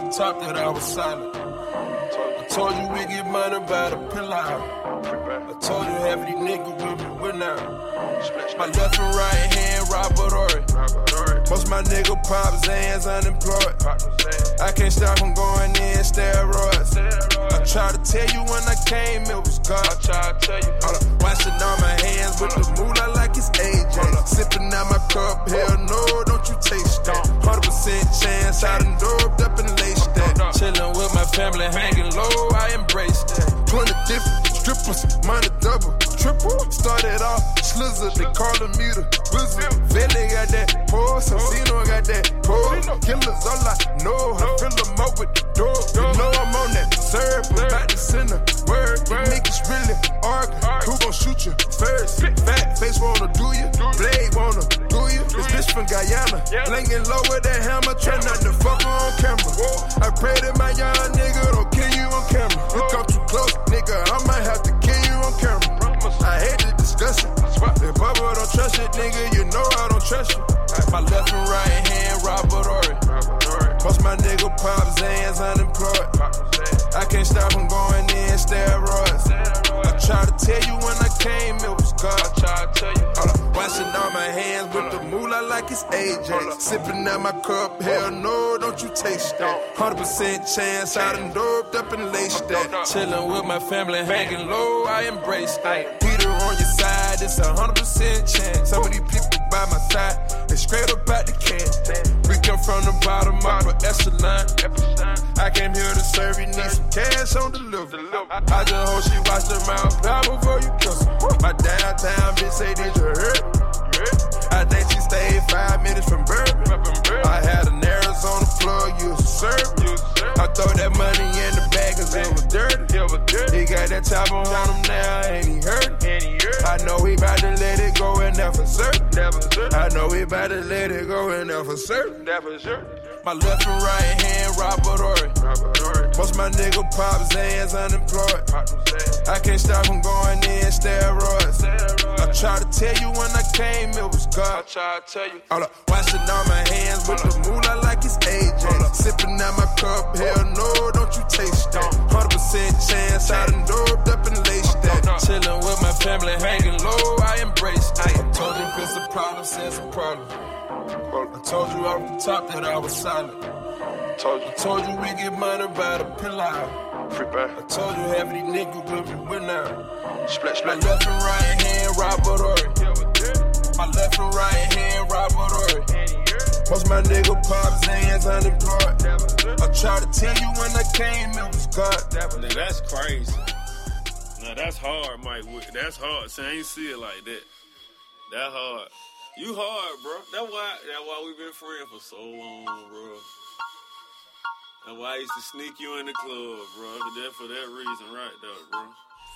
the top that I was silent. I told you we get money by the pillow. I told you of these niggas with me, we're now. My left and right hand, Robert Horry. Most my nigga pops hands unemployed. I can't stop from going in steroids. I try to tell you when I came, it was God. I try to tell you. Washing all my hands with the moolah like it's AJ. Sipping family, hanging low, I embrace that. 20 different strippers, mine a double, triple. Started off slizzer, they callin' me the wizard. Vele got that pose, Santino got that pose. Killers all I know, I fill them up with the door. You know I'm on that serve, about to send a word. You niggas really arguing, who gon' shoot you first? Fat face wanna do you, blade wanna do you. This bitch from Guyana, blingin' low with that hammer, try pops hands unemployed. I can't stop from going in steroids. I try to tell you when I came, it was God. I try to tell you. Hold washing all my hands with the moolah like it's AJ. Sipping out my cup, hell no, don't you taste that. 100% chance I done doped up and laced that. Chillin' with my family, hanging low, I embrace that. Peter on your side, it's a 100% chance. Some of these people by my side, they straight up out the can. We come from the bottom up echelon. I came here to serve you, need some cash on delivery. I just hope she watch the mouth power before you kiss her. My downtown bitch say, Did you hurt? I think she stayed five minutes from Bourbon. I had an Arizona plug, you serve. I throw that money in the bag cause it was dirty. He got that chopper on him now, and he hurt. I know he about to let it go and for certain. I know he about to let it go and for certain. My left and right hand, Robert Horry. Most my nigga pops hands unemployed. I can't stop from going in steroids. I try to tell you when I came, it was God. I try to tell you. Hold up, washing all my hands with the moolah like it's AJ. Sipping out my cup, hell no, don't you taste that. 100% chance I done doped up and laced that. Chillin' with my family, hanging low, I embrace that. I told you if it's a problem, say it's a problem. I told you off the top that I was silent. Told you. I told you we get money by the pillow. Free back. I told you of these niggas with me, we're now. Split, My split. left and right hand, Robert Horry. My left and right hand, Robert Horry. Most my nigga pops hands unemployed. I try to tell you when I came, it was God. Now that's crazy. Now that's hard, Mike. That's hard. See, I ain't see it like that. That hard. You hard, bro. That's why. That's why we've been friends for so long, bro. That's why I used to sneak you in the club, bro. That for that reason, right there, bro.